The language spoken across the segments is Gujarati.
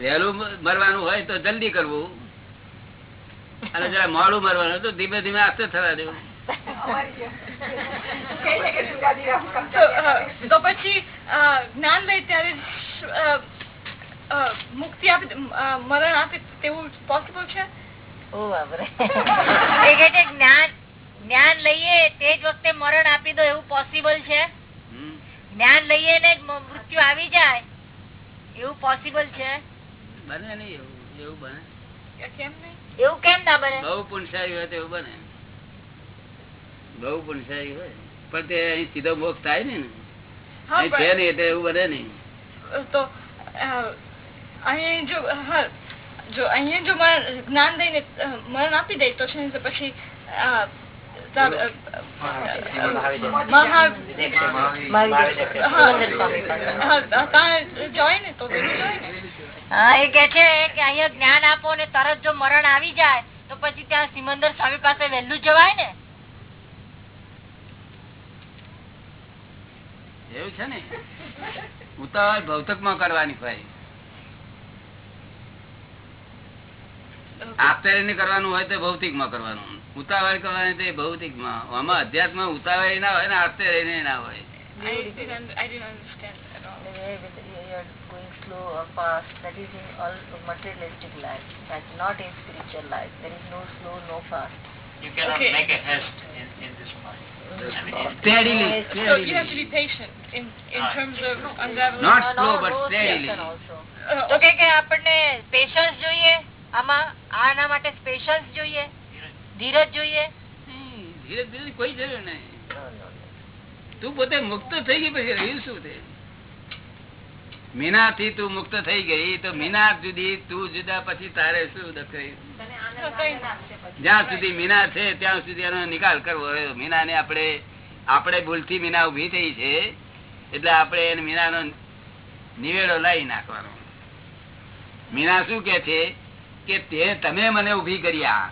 વહેલું મરવાનું હોય તો જલ્દી કરવું. અને જરા મોડું મરવાનું હોય તો ધીમે ધીમે આસ્તે થવા દેવું. તો પછી જ્ઞાન લઈ ત્યારે મુક્તિ આપે મરણ આપે તેવું પોસિબલ છે? જ્ઞાન જ્ઞાન લઈએ તે જ વખતે મરણ આપી દો એવું પોસિબલ છે. જ્ઞાન લઈએ ને મૃત્યુ આવી જાય એવું પોસિબલ છે? બને નઈ એવું એવું બને કેમ નહીં એવું કેમ ના બને બહુ પુણસારી હોય તો એવું બને બહુ પુણસારી હોય પણ તે અહીં સીધો મોક્ષ થાય ને અહીં છે પણ એટલે એવું બને નહીં તો અહીં જો જો અહીંયા જો મરણ જ્ઞાન દઈને મરણ આપી દે તો છે ને તો પછી જોઈ ને તો ને એ કે છે કે અહીંયા જ્ઞાન આપો ને તરત જો મરણ આવી જાય તો પછી ત્યાં સિમંદર સ્વામી પાસે વહેલું જવાય ને એવું છે ને ઉતાવળ ભૌતકમાં કરવાની ભાઈ આપતરે ને કરવાનું હોય તો ભૌતિકમાં કરવાનું ઉતાવળ કરવાની તો ભૌતિકમાં આમાં અધ્યાત્મ ઉતાવળ ના હોય ને આપતે રહીને ના હોય Slow or fast, that is in all materialistic life, that not in spiritual life. There is no slow, no fast. You cannot Okay. make a haste in, in this mind. I mean, in- Steadily, So you have to be patient in, in Ah. terms of unraveling. Not slow, but steadily. Uh, તો કે આપણને પેશન્સ જોઈએ આમાં આના માટે પેશન્સ જોઈએ ધીરજ જોઈએ ધીરજ ધીરે ધીરે કોઈ જરૂર નહીં તું પોતે મુક્ત થઈ ગઈ પછી રહ્યું શું તે મીના થી તું મુક્ત થઈ ગઈ તો મીના જુદી તું જુદા પછી તારે શું દખાય જ્યાં સુધી મીના છે ત્યાં સુધી એનો નિકાલ કરવો. મીના ને આપણે આપણે ભૂલથી મીના ઊભી થઈ છે એટલે આપણે એને મીનાનો નિવેડો લાવી નાખવાનો. મીના શું કે છે? કે તે તમે મને ઊભી કર્યા.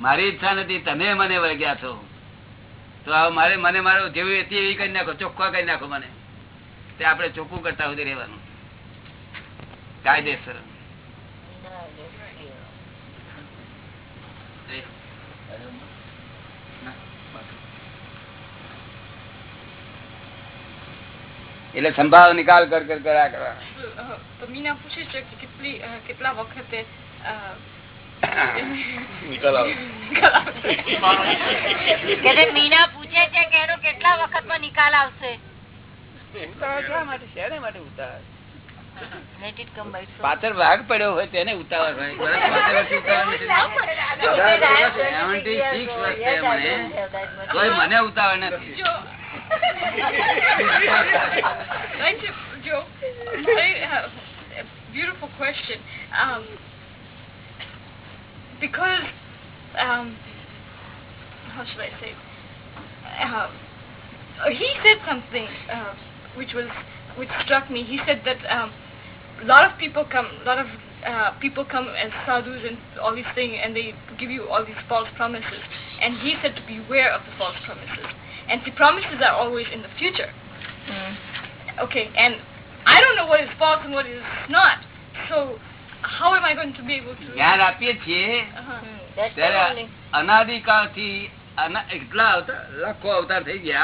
મારી ઈચ્છા નથી તમે મને વળગ્યા છો. તો હવે મારે મને મારો જેવી હતી એવી કરી નાખો ચોખ્ખા કરી નાખો મને. તે આપણે ચોખ્ખું કરતા સુધી રહેવાનું. કાયદેસર. એટલે સંભાવ નિકાલ કર કર કર્યા કરવા તો મીના પૂછે છે કે કેટલી કેટલા વખતે નિકાલ આવે. કે જે મીના પૂછે છે કે એનો કેટલા વખતમાં નિકાલ આવશે? ઉતાવળ શા માટે? શેને માટે ઉતાવળ? Let it come by itself. પાછળ વાઘ પડ્યો હોય તેને ઉતાવળ હોય વર્ષ પાંચ વર્ષથી ઉતાવળ નથી. 76 વર્ષ છે મને. તોય મને ઉતાવળ નથી જો Right, Joe, very uh, beautiful question. Um, because, um, how should I say? Uh, he said something uh, which was which struck me. He said that um, a lot of people come, a lot of uh, people come as sadhus and all these things, and they give you all these false promises. And he said to beware of the false promises. And the promises are always in the future. Okay, and I don't know what is false and what is not. So how am I going to be able to? જ્ઞાન આપીએ છીએ Uh-huh. That's the ત્યારે only. અનાદિકાળથી અના- એટલા અવતાર લાખો અવતાર થઈ ગયા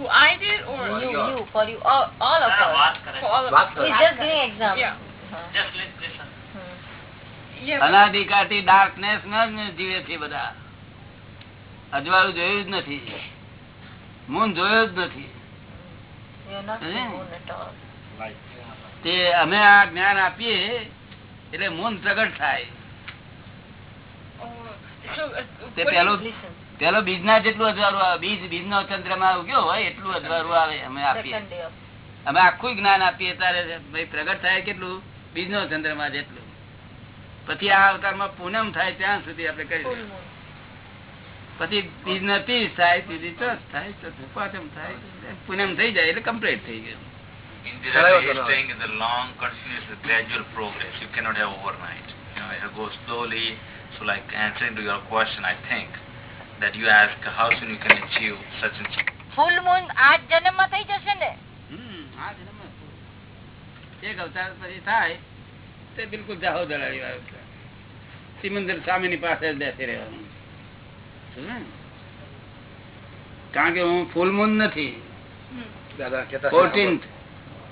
Who I did or You, you, for you, all, all of Ah, us. for all of us? He's just giving example. Yeah. Huh. Just listen. Hmm. Yeah. but- ડાર્કનેસમાં જીવે છે બધા અજવાળું જોયું જ નથી મૂન જોયો જ નથી Eh? તે અમે આ જ્ઞાન આપીએ એટલે મૂન પ્રગટ થાય Oh, uh, તે what પેલું પેલો બીજના જેટલું અજવાળું આવે બીજ બીજનો ચંદ્રમાં ઉગ્યો હોય એટલું અજવાળું આવે અમે આપીએ અમે આખું જ્ઞાન આપીએ ત્યારે ભાઈ પ્રગટ થાય કેટલું બીજનો ચંદ્રમાં જેટલું પછી આ અવતારમાં પૂનમ થાય ત્યાં સુધી આપણે કરી Full moon. પછી ત્રીજ ના ત્રીસ થાય ત્રીજી ચોથ થાય ચોથું પાંચમ થાય પૂનમ થઈ જાય એટલે કમ્પ્લીટ થઈ ગયું Indira is saying is a long, continuous, gradual progress. You cannot have overnight. You know, it goes slowly. So, like answering to your question, I think that you ask how soon you can achieve such and such. Full moon આ જન્મમાં થઈ જશે ને હમ, આ જન્મમાં એક અવતાર પછી થાય તે બિલકુલ જાહો દલાલી વાળું. સિમંદર સ્વામીની પાસે જ બેસી રહેવાનું? કારણ કે હું ફૂલ મૂન નથી ફોર્ટીન્થ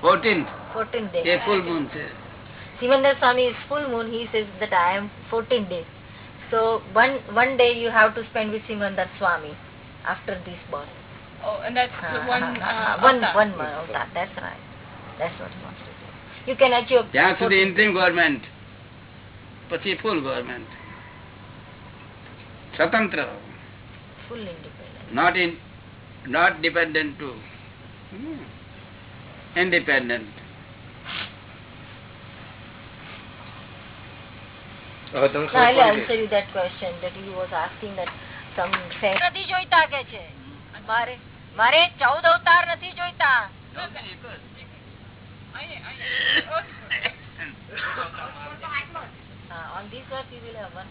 ફોર્ટીન્થ ફોર્ટીન એ ફૂલ મૂન છે Simandar Swami full moon moon. He says that I am 14 days. So one one day you have to spend with Simandar Swami after this birth. Oh, and that's Ah, one. ah, ah, Uh, one avatar. one month avatar. That's right. That's what he wants to say. You can achieve. ત્યાં સુધી 14 ઇન્ટ્રીમ ગવર્મેન્ટ પછી ફૂલ ગવર્મેન્ટ સ્વતંત્ર full independence. not in not dependent to Hmm. independent No, ખબર I'll પડી answer you that question that he was asking that some saint નથી જોઈતા કે છે મારે મારે ચૌદ અવતાર નથી જોઈતા Uh, on this earth you will have one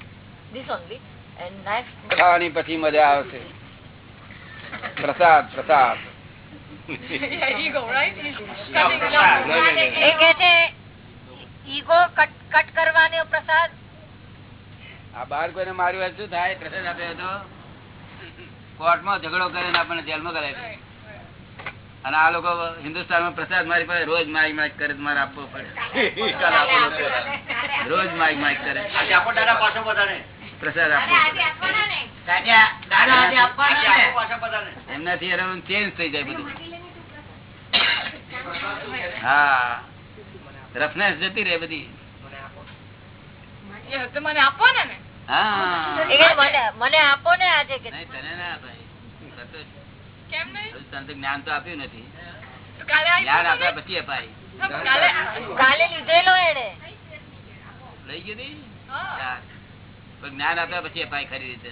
this only and next ખાવાની પછી મજા આવશે પ્રસાદ પ્રસાદ. એ કે છે ઈગો કટ કટ કરવાનો પ્રસાદ આ કોઈને માર્યું હોય શું થાય? પ્રસાદ આપ્યો તો કોર્ટમાં ઝઘડો કરીને આપણને જેલમાં કરે અને આ લોકો હિન્દુસ્તાનમાં પ્રસાદ મારી પાસે રોજ માઇક માઇક કરે મારે આપવો પડે. રોજ માઇક માઇક કરે. પ્રસાદ આપવો. એમનાથી ચેન્જ થઈ જાય બધું. હા. રફનેસ જતી રહે બધી. મને આપો. ને ને. મને મને આપો ને આજે તને ના અપાય. તું કરતો જ. કેમ નહીં? હજુ તને તો જ્ઞાન તો આપ્યું નથી. જ્ઞાન આપ્યા પછી અપાય. કાલે કાલે લીધેલો એને લઈ ગયું? પણ જ્ઞાન આપ્યા પછી અપાય ખરી રીતે.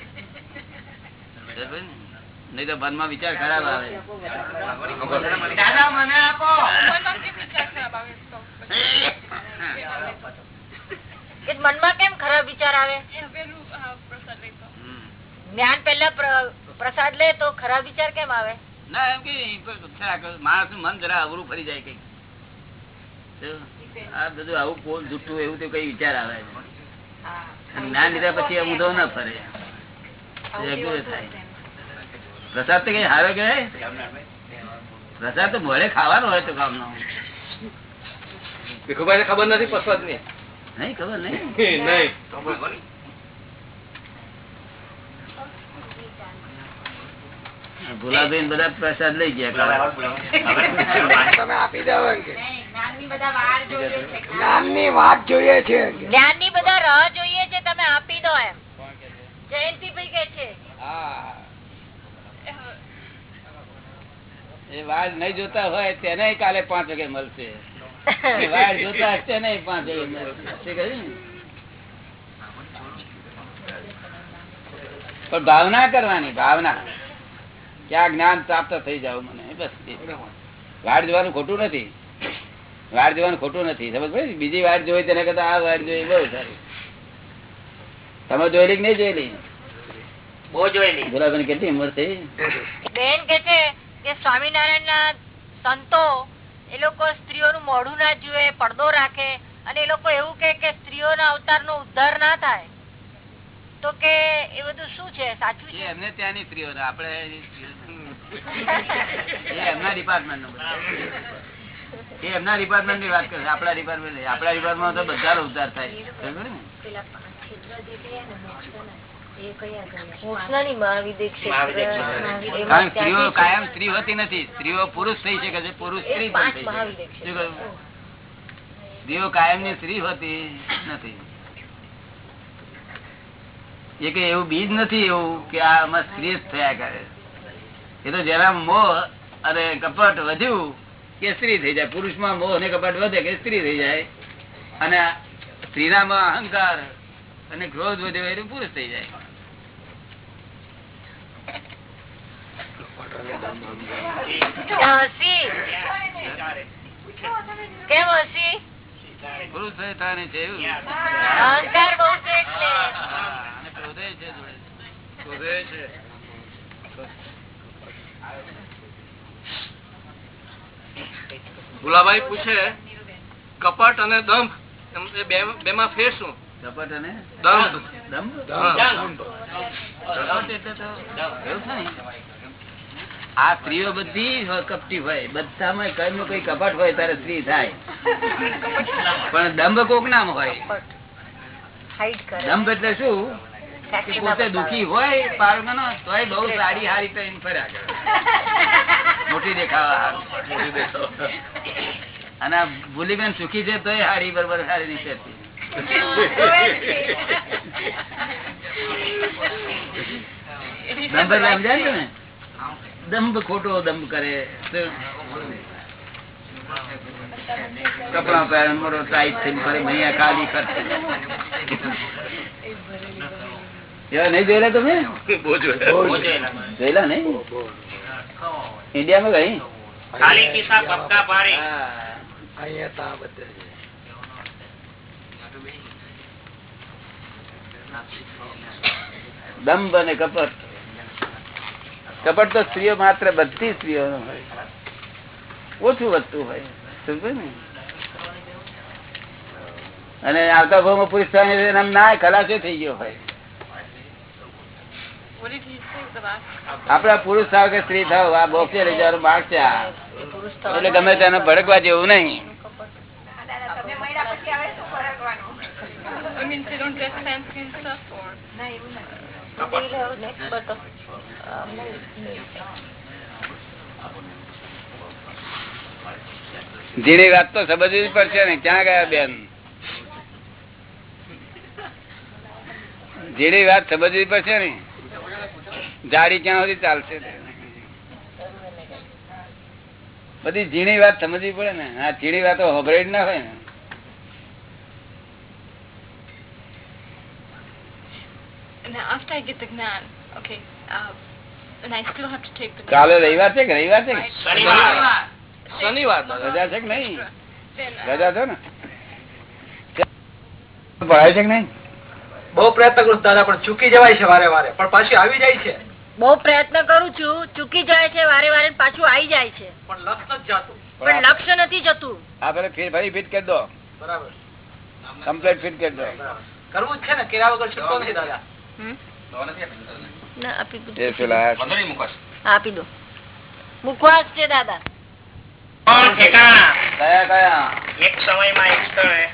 નહીં તો મનમાં વિચાર ખરાબ આવે. દાદા મને પછી? કે મનમાં કેમ ખરાબ વિચાર આવે? એ પ્રસાદ લઈ તો. હમ. જ્ઞાન પહેલા પ્રસાદ લે તો ખરાબ વિચાર કેમ આવે? ના એમ કે માણસનું મન જરા અવરું ફરી જાય કઈ આ બધું આવું પોલ જુઠ્ઠું એવું તો કઈ વિચાર આવે જ્ઞાન લીધા પછી ઊંધો ના ફરે. પ્રસાદ તો કઈ હારો કે પ્રસાદ તો મળે ખાવાનો હોય તો કામનો ભીખુભાઈ ને ખબર નથી પ્રસાદની નહીં ખબર નહીં? નહીં. ભુલાભાઈ બધા પ્રસાદ લઈ ગયા તમે આપી દો એમ કે. વાત જોઈએ છે જ્ઞાનની બધા રાહ જોઈએ છે તમે આપી દો એમ. જયંતિભાઈ કે છે. હા. એ વાળ નહીં જોતા હોય તેને કાલે પાંચ વાગે મળશે. વાળ જોતા હશે પાંચ? પણ ભાવના કરવાની ભાવના. ક્યાં જ્ઞાન પ્રાપ્ત થઈ જાવ મને બસ એ. વાડ જોવાનું ખોટું નથી. વાડ જોવાનું ખોટું નથી સમજ ભાઈ બીજી વાડ જોઈ તેને કરતા આ વાડ જોઈ બહુ સારી. તમે જોયેલી કે નહીં જોયેલી? બહુ જોયેલી. ગુલાબની કેટલી ઉંમર થઈ? બેન કે છે કે સ્વામિનારાયણ ના સંતો એ લોકો સ્ત્રીઓનું મોઢું ના જુએ પડદો રાખે અને એ લોકો એવું કે કે સ્ત્રીઓના અવતાર નો ઉદ્ધાર ના થાય. તો કે એ બધું શું છે? સાચું છે? એમને ત્યાંની સ્ત્રીઓ ને આપણે એ એમના ડિપાર્ટમેન્ટનું એ એમના ડિપાર્ટમેન્ટની વાત કરે આપણા ડિપાર્ટમેન્ટ આપડા આપણા ડિપાર્ટમેન્ટ તો બધા ઉદ્ધાર થાય. ને? કારણ સ્ત્રીઓ કાયમ સ્ત્રી હોતી નથી. સ્ત્રીઓ પુરુષ થઈ શકે છે પુરુષ સ્ત્રી? સ્ત્રીઓ કાયમની સ્ત્રી હોતી નથી. એ કઈ એવું બીજ નથી એવું કે આ આમાં સ્ત્રી જ થયા કરે. એ તો જરા મોહ અને કપટ વધ્યું કે સ્ત્રી થઈ જાય. પુરુષમાં મોહ અને કપટ વધે કે સ્ત્રી થઈ જાય. અને સ્ત્રીનામાં અહંકાર અને ક્રોધ વધ્યો એ પુરુષ થઈ જાય હસી કેમ હસી પુરુષ થઈ છે અહંકાર બહુ છે એટલે અને ક્રોધે છે ભુલાભાઈ પૂછે કપટ અને દંભ બે બેમાં ફેર શું કપટ અને દંભ. દંભ? દંભ. એટલે તો આ સ્ત્રીઓ બધી હોય કપટી હોય. બધામાં કઈ નું કઈ કપટ હોય ત્યારે સ્ત્રી થાય. પણ દંભ કોક નામ હોય દંભ એટલે શું? પોતે દુખી હોય પારગનો તોય બહુ સારી હારી કરીને ફર્યા કરે. મોટી દેખાવા અને આ ભૂલીબેન સુખી છે તોય હારી બરોબર સારી નહીં પહેરતી. દંભ સમજાય ને? દંભ ખોટો દંભ કરે તો કપડા પહેરે મોટો ટાઈટ થઈને ફરે મૈયા કાલી કરશે એવા નહીં જોયેલા તમે બહુ જોયા. જોયેલા નહીં ઇન્ડિયામાં કઈ ખાલી કિસ્સા પક્કા ભારે અહીંયા તા બધે દંભ અને કપટ કપટ તો સ્ત્રીઓ માત્ર બધી સ્ત્રીઓ હોય. ઓછું વધતું હોય. સમજો ને? અને આવતા ભાવમાં પુરુષ થવાની એમ ના ખલાસો થઈ ગયો હોય? આપડા પુરુષ થાવ કે સ્ત્રી થાવ આ બોક્સે લઈ જવાનું માર્ગ છે એટલે ગમે તેને ભડકવા જેવું નહીં. I mean, they don't get fancy and stuff, or? ઝીણી વાત તો સમજવી પડશે ને. ક્યાં ગયા બેન? જેની વાત સમજવી પડશે ને. જાડી ક્યાં સુધી ચાલશે? બધી ઝીણી વાત સમજવી પડે ને. આ ઝીણી વાતો જ ના હોય ને. Now, after I get the gnan, okay, uh, કાલે રવિવાર છે કે રવિવાર છે શનિવાર. શનિવાર. રજા છે કે નહીં? રજા છે ને? ભણાય છે કે નહીં? બહુ પ્રયત્ન કરું દાદા પણ ચૂકી જવાય છે વારે વારે. પણ પાછી આવી જાય છે. બહુ પ્રયત્ન કરું છું ચૂકી જાય છે વારે વારે પાછું આવી જાય છે. પણ લક્ષ નથી જાતું. પણ લક્ષ્ય નથી જતું. આ પેલા ફેર ફિટ કરી દો. બરાબર. કમ્પ્લીટ ફિટ કરી દો. કરવું જ છે ને કર્યા વગર છૂટતો નથી દાદા. આપી દો એ પેલા આપી દો મુખવાસ છે દાદા. કોણ ઠેકાણા કયા કયા? એક સમયમાં એક સ્થળે.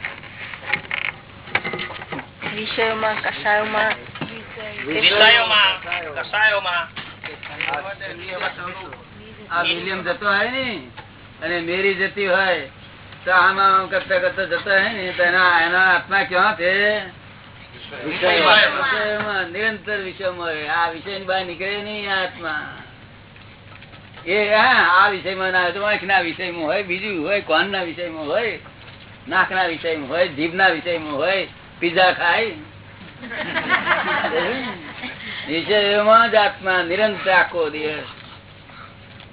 વિષયોમાં કષાયોમાં વિષયોમાં કસાયોમાં. આ વિલિયમ જતો હોય ને અને મેરી જતી હોય તો આમાં કરતા કરતા જતો હોય ને તો એના એના આત્મા ક્યાં છે? નિરંતર વિષયમાં હોય. આ વિષયની બહાર નીકળે નહીં આત્મા. એ, હા, આ વિષયમાં ના હોય આંખના વિષયમાં હોય, બીજું હોય, કોનના વિષયમાં હોય, નાકના વિષયમાં હોય, જીભના વિષયમાં હોય, પીઝા ખાય. વિષયમાં જ આત્મા નિરંતર આખો દિવસ.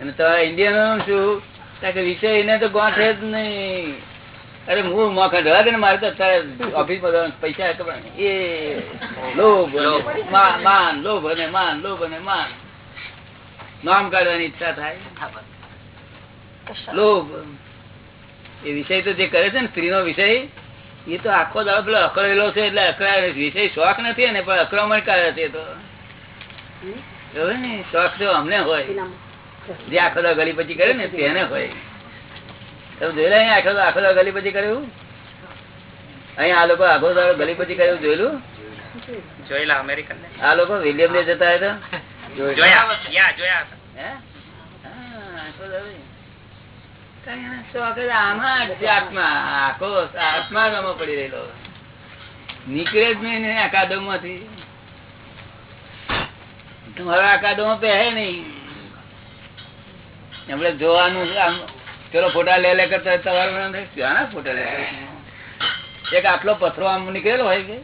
અને તો ઇન્ડિયન શું? કે વિષય એને તો ગોઠે જ નહીં. અરે હું મોખા ઢળા દે ને મારે તો અત્યારે ઓફિસમાં પૈસા હતો પણ એ લોભ માન લોભ અને માન લોભ અને માન. નામ કાઢવાની ઈચ્છા થાય. લોભ. એ વિષય તો જે કરે છે ને સ્ત્રીનો વિષય એ તો આખો દાડો પેલો અકળેલો છે એટલે અકળાય વિષય શોખ નથી ને પણ અક્રમણ કરે છે તો. ને? શોખ તો અમને હોય. જે આખો દાડો ગળી પછી કરે ને તેને હોય. તમે જોયેલા અહીંયા આખો આખો દાડો ગલી પછી કર્યું? અહીંયા આ લોકો આખો દાડો ગલી પછી કર્યું જોયેલું? જોયેલા અમેરિકન આ લોકો વિલિયમ ને જતા હતા? નીકળે જ નહીં ને માંથી તમારા અકાદો માં પહેરે નહીં. એમણે જોવાનું આમ પેલો ફોટા લે લે કરતા તમારું ફોટા લે? એક આટલો પથરો આમ નીકળેલો હોય કે,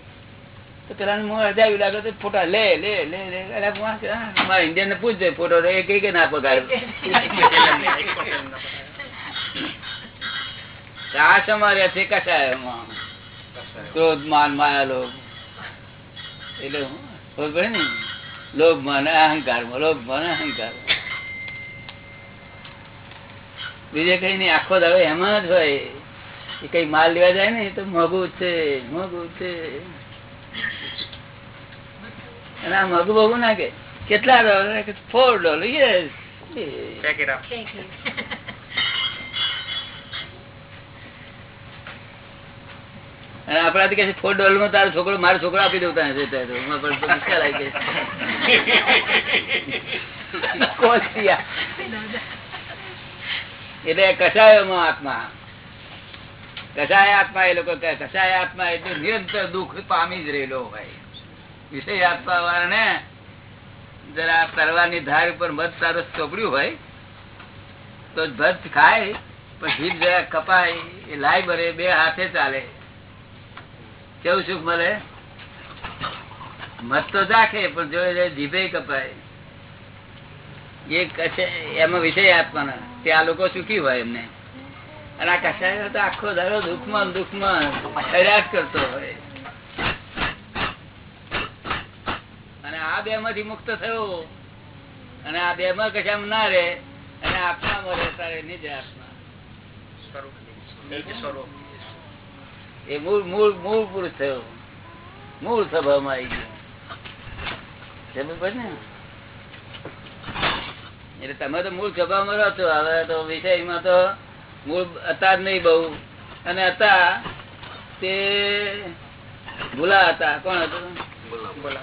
તો પેલા મોં હજાવી લાગે તો ફોટા લે લે લે લે. મોં અમારા ઇન્ડિયન ને પૂછજે ફોટો એ કઈ કે ના પગાર આ અમારે છે કશાયમાં? ક્રોધ માન માયા લોભ. એટલે ખબર ને? લોભ માન અહંકાર લોભ માન અહંકાર બીજે કઈ નહીં આખો દાડો એમાં જ હોય. એ કઈ માલ લેવા જાય ને તો મોઘું છે મોઘું છે. અને આ મોઘું મોઘું ના કે કેટલા ડોલર ફોર ડોલર યસ અને કે ફોર ડોલરમાં તારો છોકરો મારો છોકરો આપી દઉં તને. છે તો? એમાં પણ તો મુશ્કેલ આવી ગઈ. એટલે કસાયોમાં આત્મા કસાય આત્મા? એ લોકો કહે કસાય આત્મા? એટલે નિરંતર દુઃખ પામી જ રહેલો ભાઈ વિષય આત્મા વાળાને જરા તરવાની ધાર ઉપર મત તારું ચોપડ્યું હોય, તો ભત ખાય, પણ જીભ જરા કપાય, એ લાય ભરે બે હાથે ચાલે. કેવું સુખ મળે? મત તો રાખે પણ જો જીભે કપાય. એમાં વિષય આત્માના તે આ લોકો સુખી હોય એમને. અને આ કસાય તો આખો દાડો દુઃખમાં દુઃખમાં હૈરાશ કરતો હોય. અને આ બે માંથી મુક્ત થયો. અને આ બે માં કશામાં ના રે અને આત્મા રહે તારે નિજ આત્મા. સ્વરૂપ. એ મૂળ મૂળ મૂળ પુરુષ થયો. મૂળ સ્વભાવમાં આવી ગયો. સમજ ને? એટલે તમે તો મૂળ સ્વભાવમાં રહો છો. હવે તો વિષયમાં તો મૂળ હતા જ નહીં બહુ. અને હતા તે ભૂલા હતા. કોણ હતું? બોલા.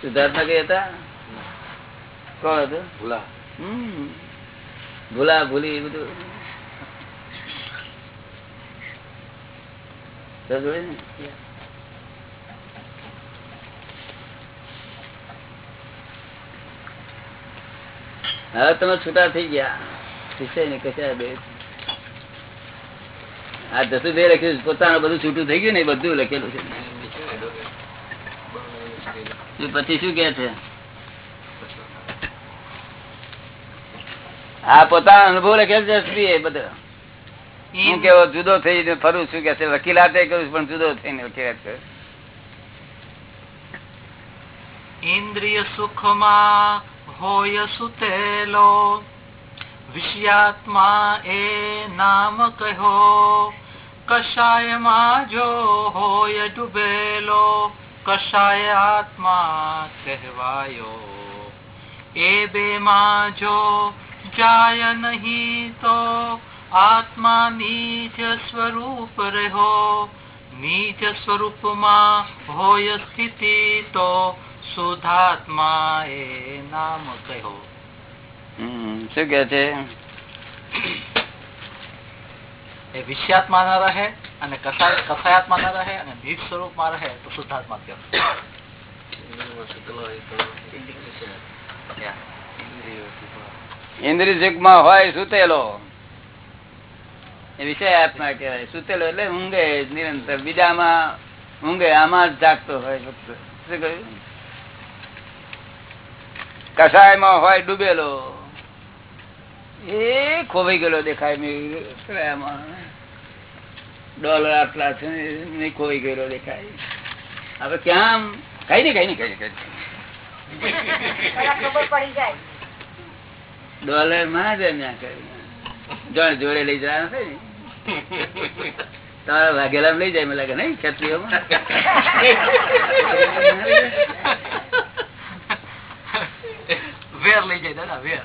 સિદ્ધાર્થ નગર હતા? કોણ હતું? ભૂલા. હમ. ભૂલા ભૂલી એ બધું. સમજ ને? હવે તમે છૂટા થઈ ગયા. વિષય ને કશા બે? આ જસુભાઈ લખ્યું છે, પોતાનું બધું છૂટું થઈ ગયું ને બધું લખેલું છે. પછી શું કે છે? હા પોતાનો અનુભવ લખેલ છે એ બધો. હું કેવો જુદો થઈ ફરું છું કે વકીલાતે કરું પણ જુદો થઈને વકીલાત કરું ઇન્દ્રિય સુખમાં હોય સુતેલો વિષયાત્મા એ નામ કહો કષાયમાં જો હોય ડૂબેલો કષાય આત્મા કહેવાયો એ બે માં જો જાય નહીં તો આત્મા નીચ સ્વરૂપ રહો નીજ સ્વરૂપમાં હોય સ્થિતિ તો શુદ્ધાત્મા એ નામ કહો શું કે છે? એ વિષયાત્મા ના રહે અને કસાયાત્મા ના રહે અને નિજ સ્વરૂપમાં રહે તો શુદ્ધાત્મા કહો. ઇન્દ્રિય સુખમાં હોય સુતેલો. એ વિષય આત્મા કહેવાય. સુતેલો એટલે ઊંઘે નિરંતર. બીજામાં ઊંઘે આમાં જ જાગતો હોય શું કહ્યું? કસાયમાં હોય ડૂબેલો. એ ખોવાઈ ગયેલો દેખાય મેં. આમાં ડોલર આટલા છે નહીં ખોવાઈ ગયેલો દેખાય. હવે ક્યાં? કઈ નઈ કઈ નઈ કઈ નહીં, કઈ ડોલરમાં જ ના કરે. જોડે જોડે લઈ જવા નથી ને. તમારા વાઘેલા લઈ જાય મને લાગે નહીં ક્ષત્રિયોમાં વેર લઈ જાય દાદા વેર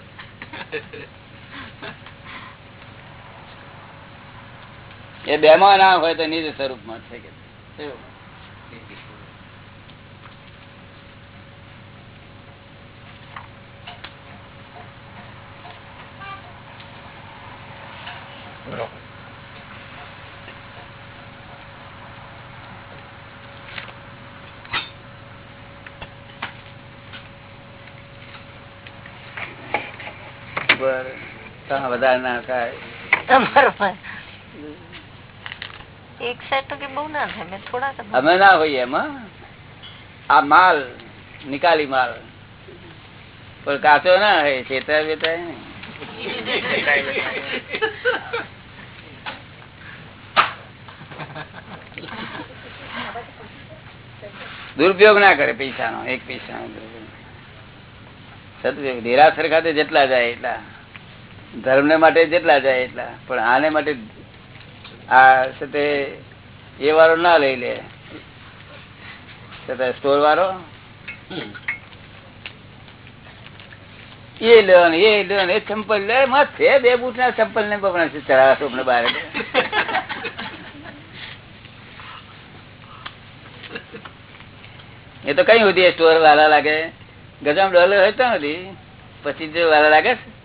એ બે માં ના હોય તો નિજ સ્વરૂપમાં છે કે? બરાબર. હા, વધારે ના થાય એક સેટ તો કે બહુ ના થાય મેં થોડાક જ અમે ના હોઈએ એમાં આ માલ નિકાલી માલ. પણ કાચો ના હોય છેતરા બેતરા દુરુપયોગ ના કરે પૈસાનો એક પૈસાનો દુરુપયોગ. સદુપયોગ. દેરાસર ખાતે જેટલા જાય એટલા. ધર્મ ને માટે જેટલા જાય એટલા. પણ આને માટે આ સાથે એ વાળો ના લઈ લે. સ્ટોર વાળો? એ લેવાનું એ લેવાનું એ ચંપલ લે. માં છે બે બુટ ના ચંપલ ને બપના છે ચડાવા સોપને બહાર એ તો કઈ સુધી સ્ટોર વાળા લાગે? ગજામ ડોલર હોય તો નથી. પછી જો વાળા લાગે છે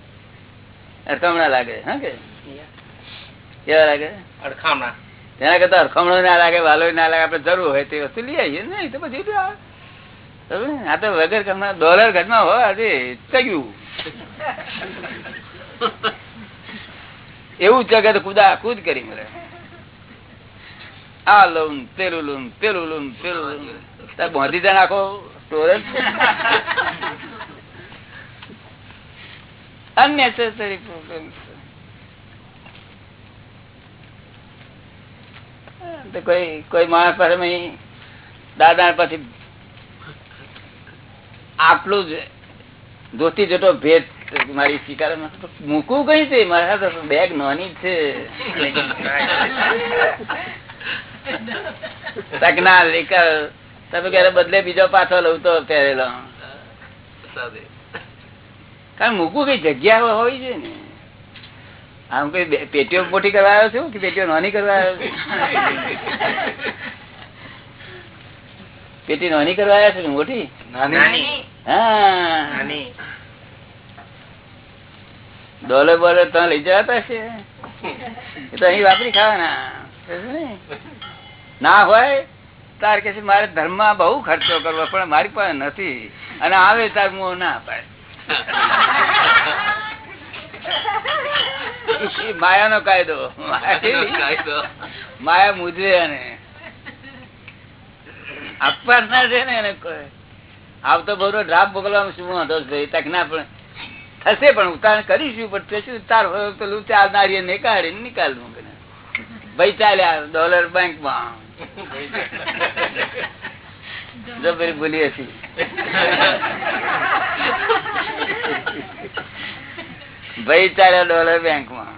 અડકમણા લાગે હા કે? કેવા લાગે? અડખામણા તેના કરતા અરખમણો ના લાગે વાલો ના લાગે આપડે જરૂર હોય તે વસ્તુ લઈ આવીએ. ને તો પછી આ તો વગર ઘરમાં ડોલર ઘટના હોય આજે ચગ્યું. એવું જગત કુદા કુદ કરી મળે. આ લોન પેલું લોન પેલું લોન પેલું લોન મોદી બાંધી આખો સ્ટોરેજ. પ્રોબ્લેમ્સ તો કોઈ કોઈ માણસ પાસે દાદા પછી આટલું જ ધોતી જતો ભેદ મારી શિકાર મૂકવું કઈ છે? મારા બેગ નાની છે. તમે ક્યારે બદલે બીજો પાછો લઉં તો પહેરેલો કારણ મૂકવું કઈ જગ્યા હોય છે ને. આમ કઈ પેટીઓ મોટી કરવા આવ્યો છું કે પેટીઓ નોની કરવા આવ્યો છું? પેટી નોની કરવા આવ્યા છે મોટી? નાની. હા. નાની. ડોલર બોલર ત્યાં લઈ જવાતા છે એ તો અહીં વાપરી ખાવાના. ના? હોય તાર કે મારે ધર્મમાં બહુ ખર્ચો કરવો પણ મારી પાસે નથી. અને આવે તાર હું ના પાડે. માયા નો કાયદો. માયા મુજવે અને આપવા છે ને એને. આવતો બરો ડ્રાફ્ટ મોકલવામાં શું વાંધો તક ના પણ થશે પણ ઉતાર કરીશું પણ તે શું તાર હોય પેલું ચાર નારીએ નીકાળી નીકાળ ભાઈ ચાલ્યા ડોલર બેંકમાં. જો પેલી ભૂલી હતી ભાઈ ચાલ્યા ડોલર બેંકમાં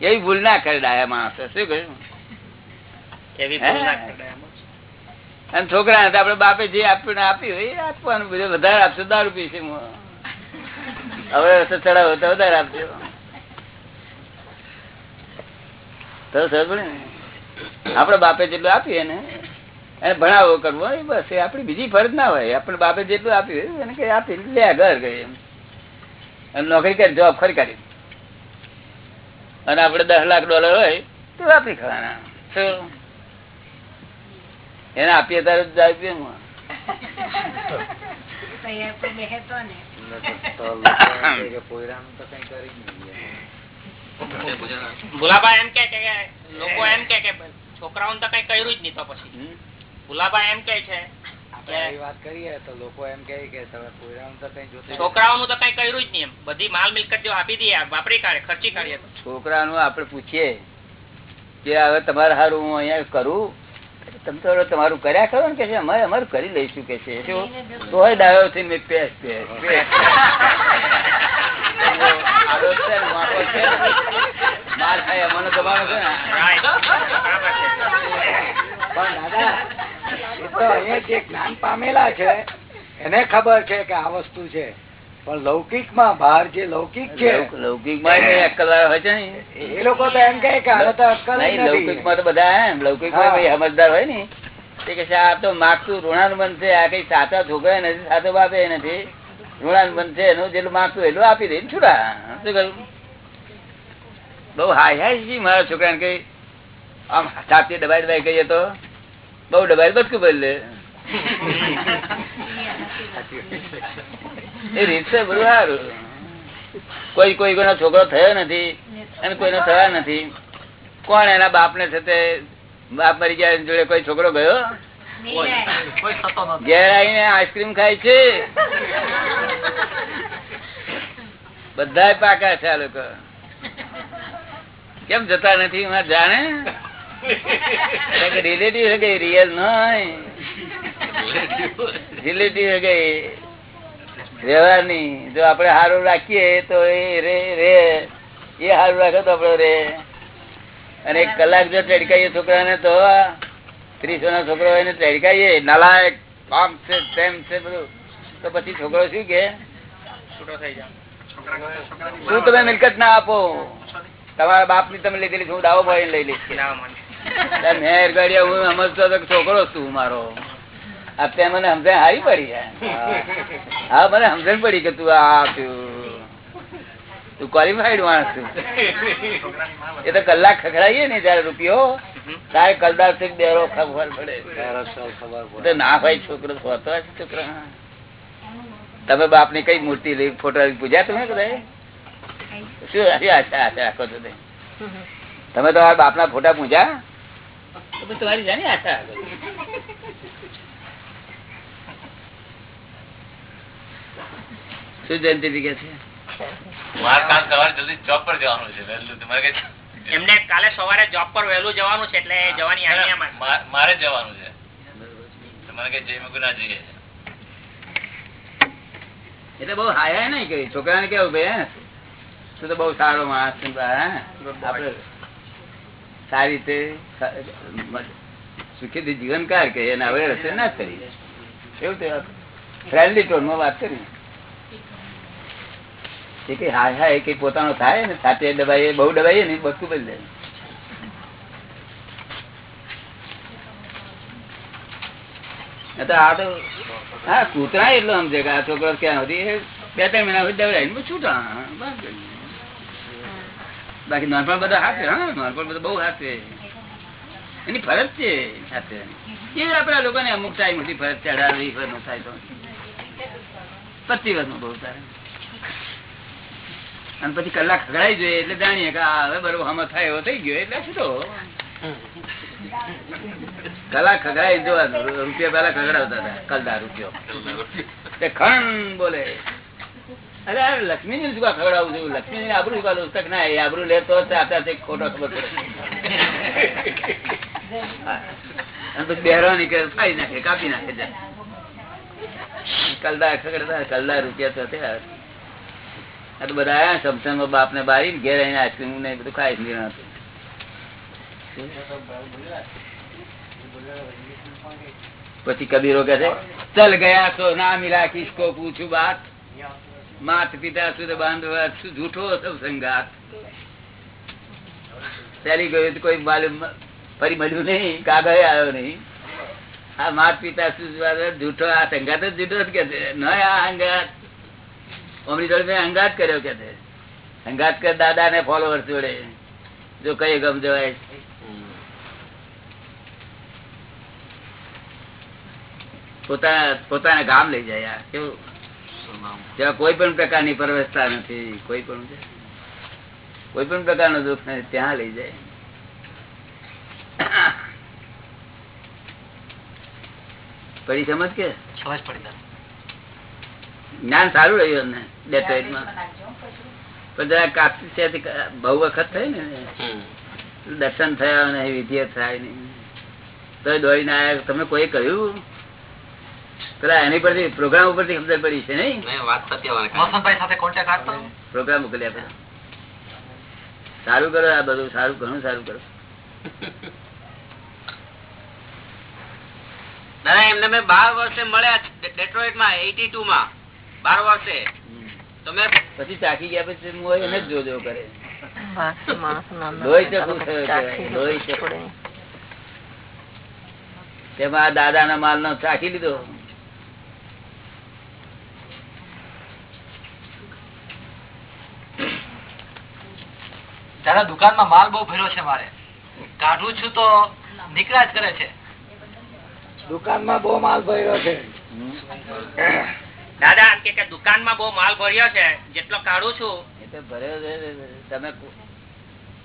એવી ભૂલ ના કરે ડાયા માણસ શું કહ્યું છોકરા હતા આપડે બાપે જે આપ્યું આપી આપ્યું એ આપવાનું બધું વધારે આપશો દારૂ પીશે હવે ચડાવો તો વધારે આપજો તો સર આપડે બાપે જેટલું આપીએ ને એને ભણાવો કરવો એ બસ એ આપડી બીજી ફરજ ના હોય. આપણે બાપે જેટલું આપ્યું એને કઈ આપી લે ઘર ગઈ એમ. અને નોકરી કરી જોબ ખરી કરી અને આપડે દસ લાખ ડોલર હોય તો વાપરી ખાવાના. શું? એને આપીએ ત્યારે જાય પીએ ભુલાબા એમ કે લોકો એમ કે કે છોકરાઓને તો કઈ કર્યું જ નહીં તો પછી. ભુલાબા એમ કે છે વાત કરીએ તો લોકો એમ કે તમે તો કઈ છોકરાઓનું તો કઈ કર્યું જ નહીં બધી માલ મિલકત જો આપી દઈએ વાપરી કાઢે ખર્ચી કાઢીએ છોકરાનું આપણે પૂછીએ કે હવે તમારે સારું હું અહીંયા કરું? તમે તો તમારું કર્યા કરો ને કે છે? અમે અમારું કરી લઈશું કે છે? શું? તોય ડાયો થી મેં પેસ પેસ દબાણો છે ને. પણ દાદા તો અહીંયા જે જ્ઞાન પામેલા છે એને ખબર છે કે આ વસ્તુ છે. પણ લૌકિકમાં બહાર જે લૌકિક છે લૌકિકમાં અક્કલ હોય છે એ? લોકો તો એમ કહે કે આને તો અક્કલ નથી. લૌકિકમાં તો બધા એમ લૌકિકમાં સમજદાર હોય ને. તે કે આ તો માગતું ઋણાનુબંધ છે આ કઈ સાચા છોકરા નથી સાચો બાપે નથી. ઋણાનુબંધ છે એનું જેટલું માગતું એટલું આપી દે. છૂટા શું કહ્યું? બઉ હાય હાય મારા છોકરાને કઈ. આમ સાચી દબાઈ દબાઈ કહીએ તો. બહુ ડબાઈ બચકું ભરી લે એ રીત છે, બધું સારું. કોઈ કોઈ કોઈનો છોકરો થયો નથી અને કોઈનો થયા નથી. કોણ એના બાપ ને છે બાપ મરી ગયા જોડે કોઈ છોકરો ગયો? ઘેર આવીને આઈસ્ક્રીમ ખાય છે? બધા પાકા છે આ લોકો. કેમ જતા નથી જાણે? રિલેટિવ હે ગઈ રિયલ નહીં રિલેટિવ હે ગઈ વ્યવહારની. જો આપણે સારું રાખીએ તો એ રે રે. એ સારું રાખે તો આપડે રે. અને એક કલાક જો ચડકાઈએ છોકરાને તો ત્રીસો ના છોકરો હોય ને ચડકાઈએ. નલાયક આમ છે તેમ છે બધું. તો પછી છોકરો શું કે? શું તમે મિલકત ના આપો? તમારા બાપની તમે લીધેલી હું દાવો ભાઈ લઈ લઈશ મેં હું સમજતો હતો છોકરો છું મારો. અત્યારે મને સમજણ હારી પડી હા. મને સમજણ પડી કે તું આ તું ક્વોલિફાઈડ માણસ છું. એ તો કલાક ખખડાઈએ ને જયારે રૂપિયો. તારે કલદારથી બેરો ખબર પડે. ના ભાઈ છોકરો હોતો છોકરો. તમે બાપની કઈ મૂર્તિ લઈ ફોટો પૂજ્યા તમે કદાચ શું આશા આશા આખો તમે તમારા બાપ ના ફોટા પૂજા તો તમારી જાણી આશા શું જયંતિ કે છે? મારે કાલ સવારે જલ્દી જોબ પર જવાનું છે. તમારે કઈ એમને કાલે સવારે જોબ પર વહેલું જવાનું છે એટલે જવાની આજ્ઞામાં છે. મારે જવાનું છે. તમારે કઈ જઈ ના જઈએ. એટલે બહુ હાયા નહીં કરી છોકરાને કેવું ભાઈ તું તો બઉ સારો માણસ આપડે સારી રીતે સુખી જીવન કે એને હવે રસ્તે ના કરી એવું તે ફ્રેન્ડલી ટોનમાં વાત કરી. એ કઈ હા એ કઈ પોતાનો થાય ને સાથે દબાઈએ, બહુ દબાઈએ ને બધું બદલી આ તો હા કૂતરા એટલો સમજે કે આ છોકરો ક્યાં સુધી? બે, ત્રણ મહિના સુધી બસ છૂટા બસ. બાકી નાનપણ બધા હાથે, હા, નાનપણ બધા બહુ હાથે. એની ફરજ છે સાથે. એ આપડા લોકોને અમુક ટાઈમ સુધી ફરજ છે થાય તો? પચીસ વર્ષ બહુ થાય અને પછી કલાક ખગડાઈ જોઈએ એટલે જાણીએ કે હવે બરોબર હમ થાય, એવો થઈ ગયો. એટલે તો? કલાક ખગડાઈ જોવાનું, રૂપિયા પેલા ખગડાવતા હતા, કલદાર રૂપિયો. ખણ બોલે. અરે લક્ષ્મી ને શું ખવડાવું છું? લક્ષ્મી ને આબરું કાઢું તક ના એ આબરું લેતો ખોટો ખબર પડે. પછી નીકળે ફાડી નાખે કાપી નાખે જાય ખગડતા કલદાર રૂપિયા તો થયા આ તો બધા આયા સમસંગ બાપ ને બારી ઘેર આવીને આઈસ્ક્રીમ ને બધું ખાઈ નિર્ણય પછી કબીરો કે છે ચલ ગયા તો ના મિલા કિસકો પૂછું બાત. માત પિતા સુધ બાંધવા જૂઠો સંગાત ચાલી ગયું તો કોઈ ફરી મળ્યું નહીં, કાગળ આવ્યો નહીં. આ માત પિતા સુધ જૂઠો, આ સંગાત જ જૂઠો જ કે છે. અંગાત અમરી જોડે મેં અંગાત કર્યો કે છે. અંગાત કર દાદા ને ફોલોવર જોડે. જો કઈ ગમ જવાય. પોતાના પોતાના ગામ લઈ જાય આ. કેવું? ત્યાં કોઈ પણ પ્રકારની પરવસતા નથી. કોઈ પણ કોઈ પણ પ્રકારનું દુઃખ નથી. ત્યાં લઈ જાય. પડી સમજ કે? સમજ પડી જ્ઞાન સારું રહ્યું એમને ડેટ્રોઇટમાં. પણ જરા કાપી છે બહુ વખત થઈ ને? દર્શન થયા ને વિધિ થાય નહીં. તો દોડીને આવ્યા તમે કોઈ કહ્યું? પેલા એની પરથી પ્રોગ્રામ ઉપરથી ખબર પડી છે નહીં? વસંતભાઈ સાથે કોન્ટેક્ટ પ્રોગ્રામ મોકલ્યા સારું કરો આ બધું સારું ઘણું સારું કરો. દાદા એમને મેં બાર વર્ષે મળ્યા ડેટ્રોઇટમાં એટી ટુ માં બાર વર્ષે. તો મેં પછી ચાકી ગયા પછી હું એને જ જોજો કરે. લોહી ચકુ થયો લોહી ચકુ. તેમાં દાદા ના માલ નો ચાખી લીધો. દાદા દુકાનમાં માલ બહુ ભર્યો છે મારે. કાઢું છું તો નીકળ્યા જ કરે છે. દુકાનમાં બહુ માલ ભર્યો છે. દાદા કે કે દુકાનમાં બહુ માલ ભર્યો છે જેટલો કાઢું છું. એ તો ભર્યો છે તમે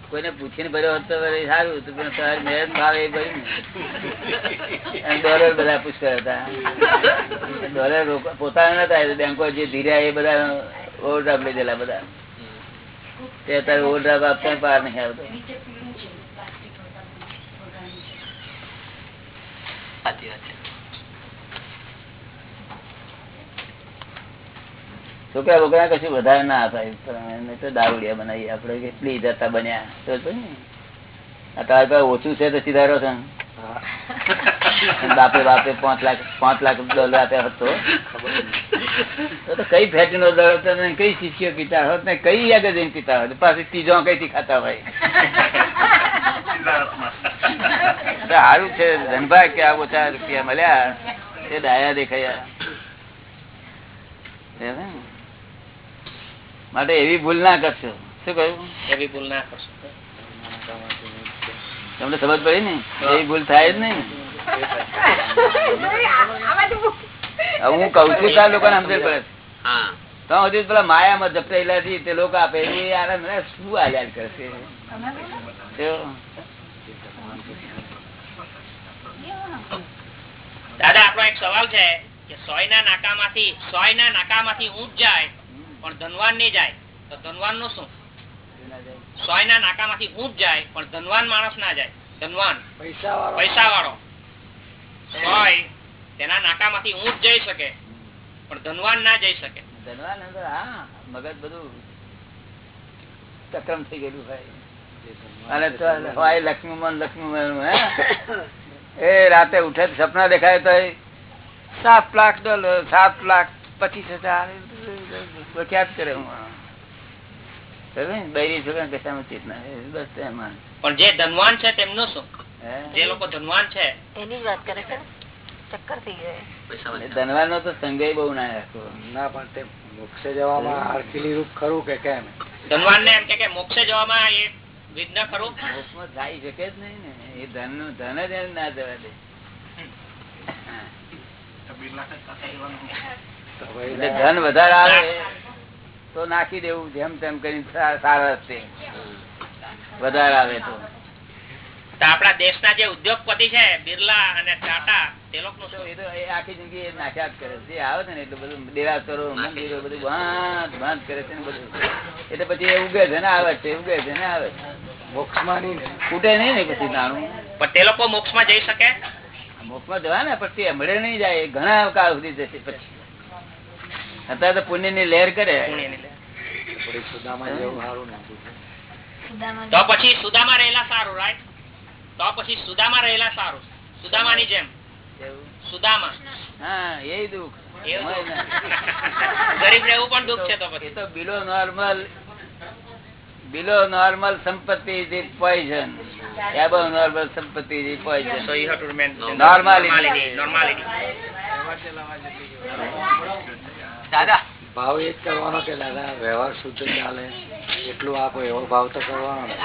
કોઈને પૂછીને ભર્યો હોત સારું હતું પણ તમારી મહેનત ભાવે એ ભર્યું ડોલર બધા પુષ્કળ હતા. ડોલર રોક- પોતાના નતા બેંકો જે ધીર્યા એ બધા ઓવરડ્રાફ્ટ લીધેલા બધા. તે અત્યારે ઓવરડ્રાફ્ટ આપતા પાર નહીં આવતો. છોકરા બોકરા કશું વધારે ના અપાય એને તો દારૂડિયા બનાવી આપડે કેટલી ઇજાતા બન્યા. તો ને. આ તારી ઓછું છે તો સીધા રહો છો. બાપે બાપે પાંચ લાખ પાંચ લાખ ડોલર આપ્યા હતો. તો કઈ ફેટ નો દર હતો ને કઈ શિષ્યો પીતા હોત ને કઈ આગળ જઈને પીતા હોત? પાછી ત્રીજો કઈ થી ખાતા હોય. સારું છે ધનભાઈ કે આ ઓછા રૂપિયા મળ્યા એ ડાયા દેખાયા. માટે એવી ભૂલ ના કરશો. શું કહ્યું? એવી ભૂલ ના કરશો. તમને સમજ પડી ને? એવી ભૂલ થાય જ નહીં. હું કઉ છું ત્યાં લોકો સમજણ પડે. તો સુધી પેલા માયામાં જપટેલા છે તે લોકો આપે મને શું આલ્યા કરશે દાદા આપણો એક સવાલ છે કે સોય ના નાકામાંથી સોય ના નાકામાંથી ઊંચ જાય પણ ધનવાન નહીં જાય તો ધનવાનનું શું? સોય ના નાકામાંથી ઊંચ જાય પણ ધનવાન માણસ ના જાય ધનવાન. પૈસા વાળો સોય તેના નાકામાંથી ઊંચ જઈ શકે. પણ ધનવાન ના જઈ શકે. ધનવાન અંદર હા મગજ બધું ચક્રમ થઈ ગયેલું હોય. હોય લક્ષ્મીમન લક્ષ્મીમન હે? એ રાતે ઉઠે સપના દેખાય તો સાત લાખ ડોલર સાત લાખ પચીસ હજાર ક્યાં કરે હું? બૈરી છોકરા કશામાં ચેતના બસ એમાં પણ જે ધનવાન છે તેમનો શું? જે લોકો ધનવાન છે. એની વાત કરે છે ચક્કર થઈ ગયો ધનવાન નો તો સંગય બહુ ના રાખવો ના પણ તે મોક્ષે જવામાં હરખીલી રૂપ ખરું કે કેમ? ધનવાન ને એમ કે કે મોક્ષે જવામાં એ વિઘ્ન ખરું? મોક્ષમાં જાય શકે જ નહીં ને. એ ધનનું ધન જ એને ના જવા દે. તો ભાઈ એટલે ધન વધારે આવે તો નાખી દેવું જેમ તેમ કરીને સારા રસ્તે વધારે આવે તો. તો આપણા દેશના જે ઉદ્યોગપતિ છે બિરલા અને ટાટા તે લોકો આખી જિંદગી નાખ્યા જ કરે છે. જે આવે છે ને એટલું બધું દેરાસરો મંદિરો બધું ભાંત ભાંત કરે છે ને બધું. એટલે પછી એ ઉગે છે ને આવે છે ઉગે છે ને આવે ફૂટે નહીં ને. પછી નાણું. પણ તે લોકો મોક્ષમાં જઈ શકે? મોક્ષમાં જવા ને પછી મળે નહીં જાય. ઘણા કાળ સુધી જશે. પછી અત્યારે તો પુણ્યની લહેર કરે. પુણ્યની લે. થોડીક સુદામા જેવું સારું ને તો પછી સુદામાં રહેલા સારું રાઈટ તો પછી સુદામાં રહેલા સારું. સુદામાની જેમ. સુદામા. હા એ દુઃખ. એવું? હોય ને. ગરીબ રહેવું પણ દુઃખ છે તો પછી. તો બિલો નોર્મલ બિલો નોર્મલ સંપત્તિ ઇઝ પોઈઝન એબો નોર્મલ સંપત્તિ is poison so you have to remain normality normality Dada. ભાવ એ જ કરવાનો કે દાદા વ્યવહાર શુદ્ધ ચાલે? એટલું આપો એવો ભાવ તો કરવાનો?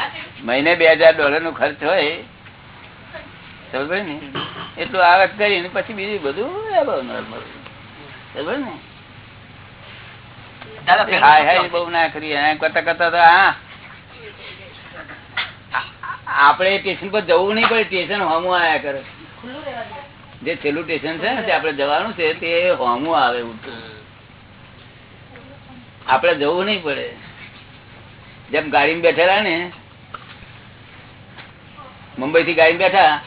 મહિને બે હજાર ડોલર નો ખર્ચ હોય સમજ ને? એટલું આવક કરીને પછી બીજું બધું નોર્મલ સમજ ને? આપણે સ્ટેશન પર જવું નહીં પડે સ્ટેશન હોમું આયા કરે. જે છેલ્લું સ્ટેશન છે ને તે આપણે જવાનું છે તે હોમું આવે આપડે આપણે જવું નહીં પડે. જેમ ગાડીમાં બેઠેલા ને મુંબઈ થી ગાડી બેઠા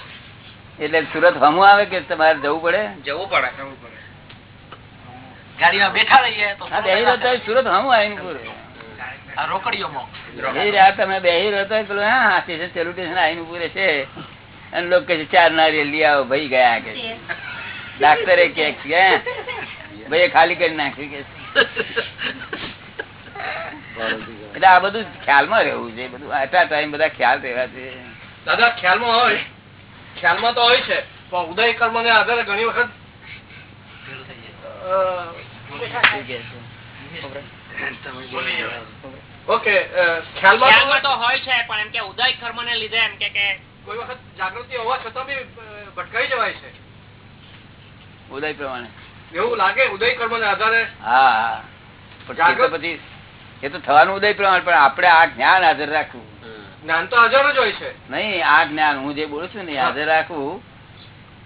એટલે સુરત હમું આવે કે તમારે જવું પડે? જવું પડે ગાડીમાં બેઠા રહીએ તો સુરત હમું આવીને પૂરું ખાલી કરી નાખ્યું કે. એટલે આ બધું ખ્યાલમાં રહેવું છે બધું. આટલા ટાઈમ બધા ખ્યાલ રહેવા છે. દાદા ખ્યાલમાં હોય. ખ્યાલમાં તો હોય છે પણ ઉદય કર્મ ને આધારે ઘણી વખત? ઓકે ખ્યાલમાં તો હોય. છે પણ એમ કે ઉદય કર્મ ને લીધે એમ કે કે કોઈ વખત જાગૃતિ હોવા છતાં બી ભટકાઈ જવાય છે. ઉદય પ્રમાણે. એવું લાગે ઉદય કર્મ ને આધારે? હા હા. પણ પછી એ તો થવાનું ઉદય પ્રમાણે પણ આપણે આ જ્ઞાન હાજર રાખવું. જ્ઞાન તો હાજર જ હોય છે. નહીં આ જ્ઞાન હું જે બોલું છું ને હાજર રાખવું.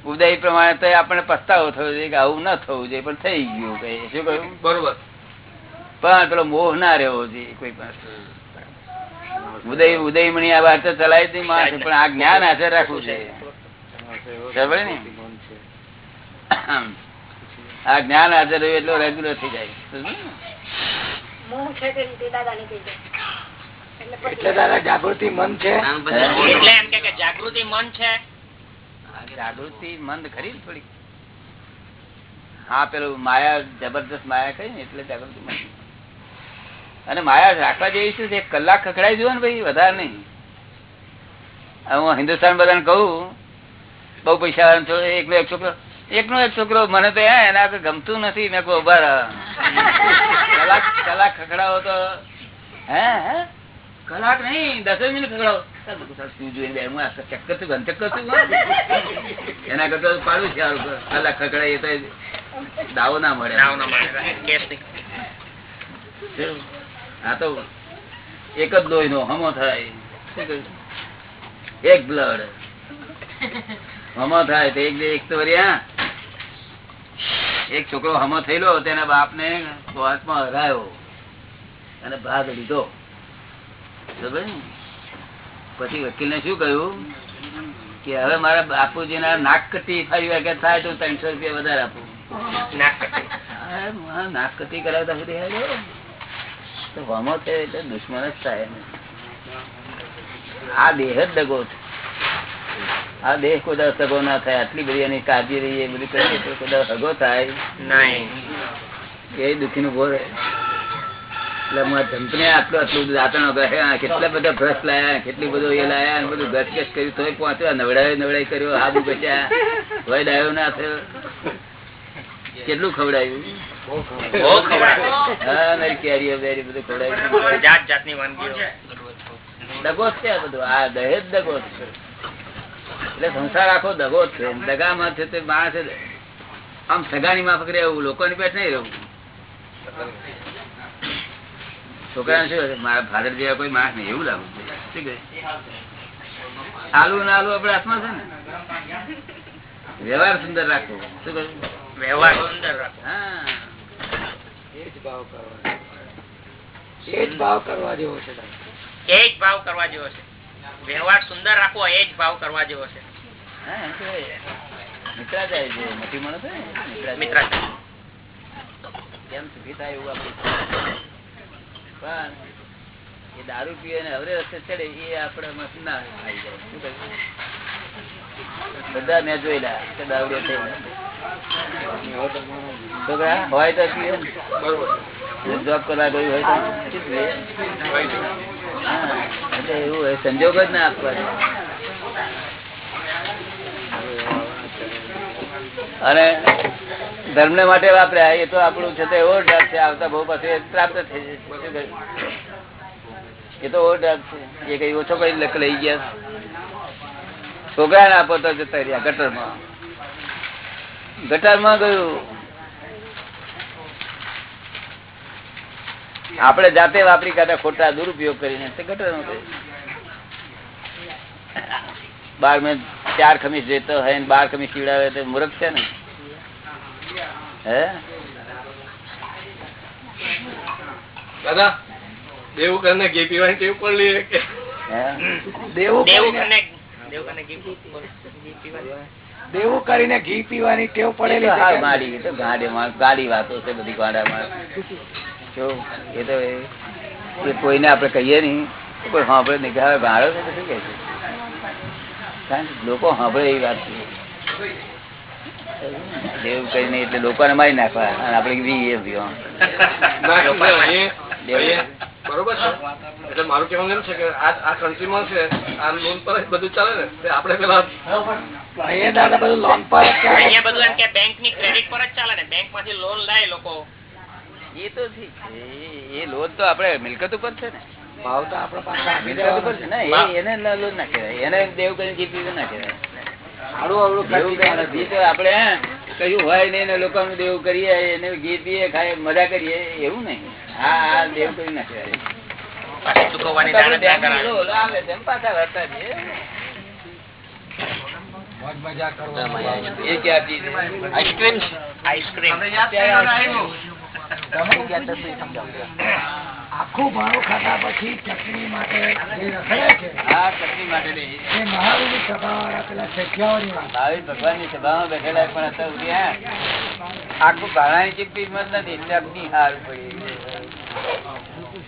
ઉદય પ્રમાણે તો આપણને પસ્તાવો થયો છે કે આવું ના થવું જોઈએ પણ થઈ ગયું કઈ. શું કહ્યું? બરોબર. પણ પેલો મોહ ના રહેવો જોઈએ કોઈ પણ. ઉદય ઉદયમણી આ વાત તો ચલાવી જ નહીં માણસે, પણ આ જ્ઞાન હાજર રાખવું છે ખબર ને આ જ્ઞાન હાજર રહ્યું એટલો રેગ્યુલર થઈ જાય? એટલે દાદા જાગૃતિ મન છે. એટલે એમ કે જાગૃતિ મન છે. જાગૃતિ મંદ ખરી થોડી હા પેલું માયા જબરદસ્ત માયા કઈ ને એટલે જાગૃતિ મંદ અને માયા રાખવા જેવી છે? એક કલાક ખખડાઈ જુઓ ને ભાઈ વધારે નહીં. હું હિન્દુસ્તાન બધાને કહું બહુ પૈસા એકનો એક છોકરો એકનો એક છોકરો મને તો એ એના ગમતું નથી મેં કહું ઊભા કલાક કલાક ખખડાવો તો હે હે? કલાક નહીં દસ મિનિટ બે, હું ચક્કર છું ઘન ચક્કર છું એના કરતા પાડું છે કલાક ખખડાઈએ તો દાવો ના મળે. તો એક જ લોહી નો હમો થાય. એક બ્લડ. હમો થાય તો એક એક તો વળી એક છોકરો હમો થયેલો તેના બાપ ને હરાયો. અને ભાગ લીધો? પછી વકીલ ને શું કહ્યું? કે હવે મારા બાપુજી ના નાક કટી ફરી વાગે થાય તો ત્રણસો રૂપિયા વધારે આપું. હા, નાક કટી કરાવતા સુધી હેલો. છે એટલે દુશ્મન જ થાય. આ દેહ જ દગો છે. આ દેહ કોઈ સગો ના થાય આટલી બધી એની કાળજી રહી એ બધું કરીએ તો કોઈ સગો થાય. નહીં. એ દુખી નું બોલે એટલે ધમકને આટલું આટલું બધું દાંતણો ગયા કેટલા બધા બ્રશ લાયા કેટલી બધું એ લાયા બધું ઘસ ઘસ કર્યું તોય પહોંચ્યા નવડાવી નવડાઈ કર્યો હાબુ બચ્યા હોય ડાયો ના થયો. કેટલું ખવડાયું? બહુ ખવડાવે. હા મારી કેરીઓ બેરી બધું ખવડાવ્યું જાત જાતની વાનગીઓ. દગો છે આ બધું. આ દહેજ દગો છે. એટલે સંસાર આખો દગો છે. દગામાં છે તે માણસ આમ સગાની માફક રહેવું લોકોની પેટ નહીં રહેવું. છોકરા શું મારા ફાધર જેવા કોઈ માણસ નહીં એવું લાગુ આલુ ને આલુ આપડે હાથમાં છે ને. વ્યવહાર સુંદર રાખવો. શું કહ્યું? વ્યવહાર સુંદર રાખો હા એ જ ભાવ કરવા એ જ ભાવ કરવા જેવો છે. એ જ ભાવ કરવા જેવો છે. વ્યવહાર સુંદર રાખવો એ જ ભાવ કરવા જેવો છે. હા એમ તો મિત્રા છે મોટી માણસ હોય મિત્રા મિત્ર કેમ સુખી થાય એવું આપણે પણ એ દારૂ પીએ ને હવે રસ્તે ચડે, એ આપડે મસ્ત ના આવી જાય બધા મેં જોયેલા તો જોબ કરવા ગયું હોય એટલે એવું હોય, સંજોગ જ ના આપવાનું. અને ધર્મ ને માટે વાપર્યા, એ તો આપણું છે એવો ડર છે, આવતા બહુ પછી પ્રાપ્ત થઈ જશે. એ તો ડર છે. એ કઈ ઓછો કઈ લઈ ગયા. છોકરા ને આપો તો જતા રહ્યા ગટરમાં. ગટરમાં ગયું. આપણે જાતે વાપરી કાઢા ખોટા દુરુપયોગ કરીને ગટર ગટરમાં ગયું. બાર મેં ચાર ખમીસ જોઈતો હોય બાર ખમીસ પીવડાવે તો મૂર્ખ છે ને? હે? દાદા દેવું કરીને ઘી પીવાની ટેવ પડી કે? હે? દેવું કરીને ઘી પીવાનું. દેવું કરીને ઘી પીવાની ટેવ એ પડેલી તો ગાડી ગાડીમાં ગાડી વાતો છે બધી ગાડામાં. જો એ તો એ એ કોઈને આપણે કહીએ નહીં. પણ કોઈ સાંભળે નહીં. કે હવે ગાળો છે શું કહે છે? કારણ કે લોકો સાંભળે એવી વાત છે. દેવ કરીને એટલે લોકોને મારી નાખવા. અને અહીં બરોબર છે. એટલે મારું કહેવાનું એમ છે કે આ આ છે આ લોન પર જ બધું ચાલે ને તે પેલા અહીંયા દાદા બધું લોન પર અહીંયા બધું એમ કે બેંકની ક્રેડિટ પર જ ચાલે ને બેંકમાંથી લોન લાય લોકો. એ તો એ- એ લોન તો આપડે મિલકત ઉપર છે ને. ભાવ તો આપડે પાસે મિલકત ઉપર છે ને. એને લોન ના કહેવાય. એને દેવ કરીને જીતી ના કહેવાય. હે, કયું હોય નઈ ને લોકોનું દેવું કરીએ એને ઘી પીએ ખાય મજા કરીએ એવું નહિ. હા હા દેવું કરી ના ના છે? Ice cream. Ice cream. આખું ભાવ ખાતા પછી ચટણી માટે જે રખડે છે ચટણી માટે. એ પેલા સખિયાઓની વાત. મહાવીર ભગવાનની સભામાં બેઠેલા પણ અત્યારે સુધી હા, આખું ભાણાની ચીપટી જ નથી ચટણી હાર પડી.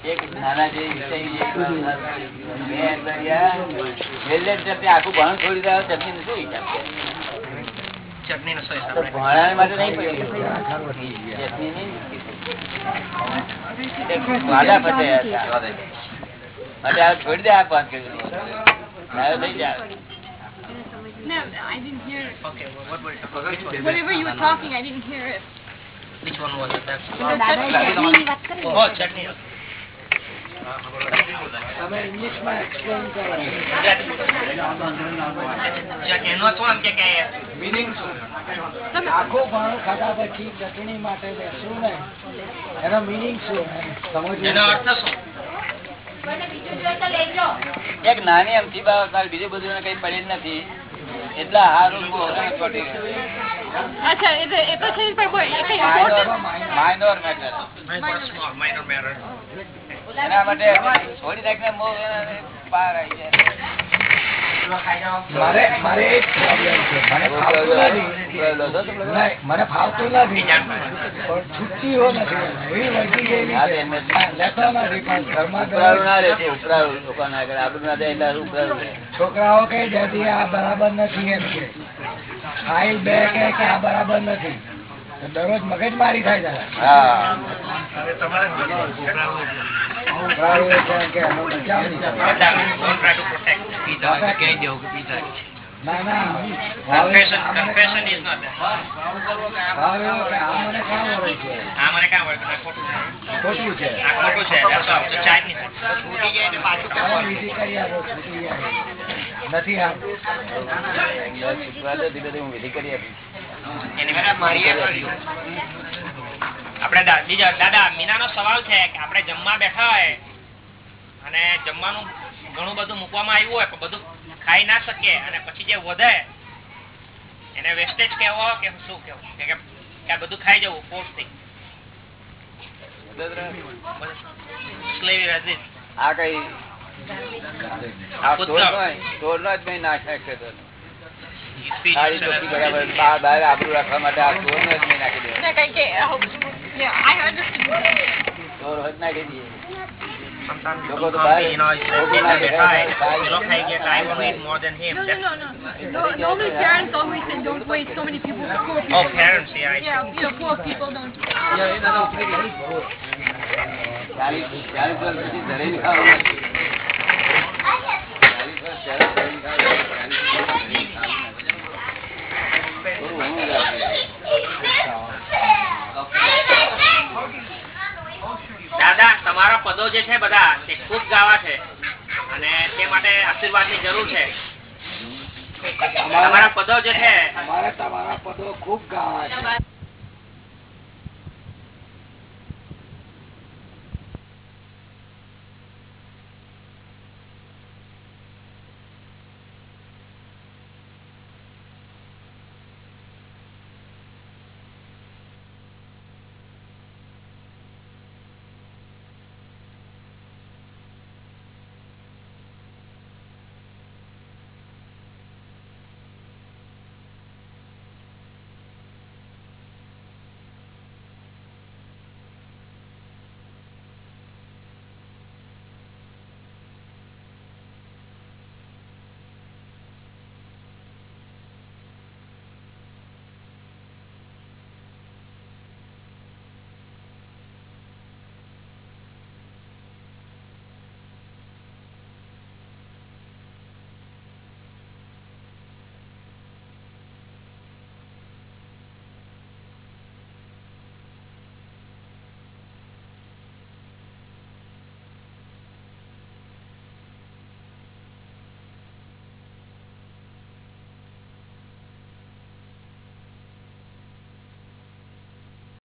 એક નાના જે વિષય મેં આખું ભણ છોડી દે ચટણી નથી વિચાર ચટણી નો સોય તો ભાણા માટે નહીં પડી ચટણી નહીં એક વાડા ફટે હતા. માટે આ છોડી દે આ પાંચ કિલો મારે લઈ જા No, I didn't hear it. Okay, what were Whatever you were talking, I didn't hear it. which one was it? That's The chutney. oh chutney. તમે ઇંગ્લિશમાં એક્સપ્લેન કરો. એનો શું કે કે મિનિંગ શું? આખું ભાણું ખાધા પછી ચટણી માટે બેસવું ને. એનો મિનિંગ શું? એમ એનો અર્થ શું? એક નાની અમથી બાબત બીજું બધું કઈ પડેલ નથી. એટલા હારું અચ્છા એટલે એ તો પણ કોઈ એ માઇનોર મેટર. એના માટે છોડી નાખીને મોહ બહાર આવી જાય. મારે મારે એક પ્રોબ્લેમ છે. મને ફાવતું નથી. પણ છુટ્ટીઓ નથી. છોકરાઓ કઈ જતી આ બરાબર નથી. એમ કે. ફાઇલ બે કે કે આ બરાબર નથી. દરરોજ મગજ મારી થાય હા ખોટું છે. ખોટું છે નથી. આપણે દાદા મીનાનો સવાલ છે કે આપણે જમવા બેઠા હોય અને જમવાનું ઘણું બધું મૂકવામાં આવ્યું હોય પણ બધું ખાઈ ના શકીએ અને પછી જે વધે એને વેસ્ટેજ કેવો કે શું કેવું કે કે આ બધું ખાઈ જવું ફોર્સથી આ કઈ જ આબરૂ રાખવા માટે આ તોડ નો જ નાખી દે હોય તો નાખી દઈએ Sometimes you don't come, you know, you let them try. You look like yes, I want to eat more than him. No, no, no, no. no normally parents always say don't wait so many people, poor people. Oh, parents, yeah. I yeah, you know, poor people don't. Yeah, no, no, Oh, દાદા તમારા પદો જે છે બધા તે ખૂબ ગાવા છે. અને તે માટે આશીર્વાદની જરૂર છે. તમારા પદો જે છે અમારે તમારા પદો ખૂબ ગાવા છે.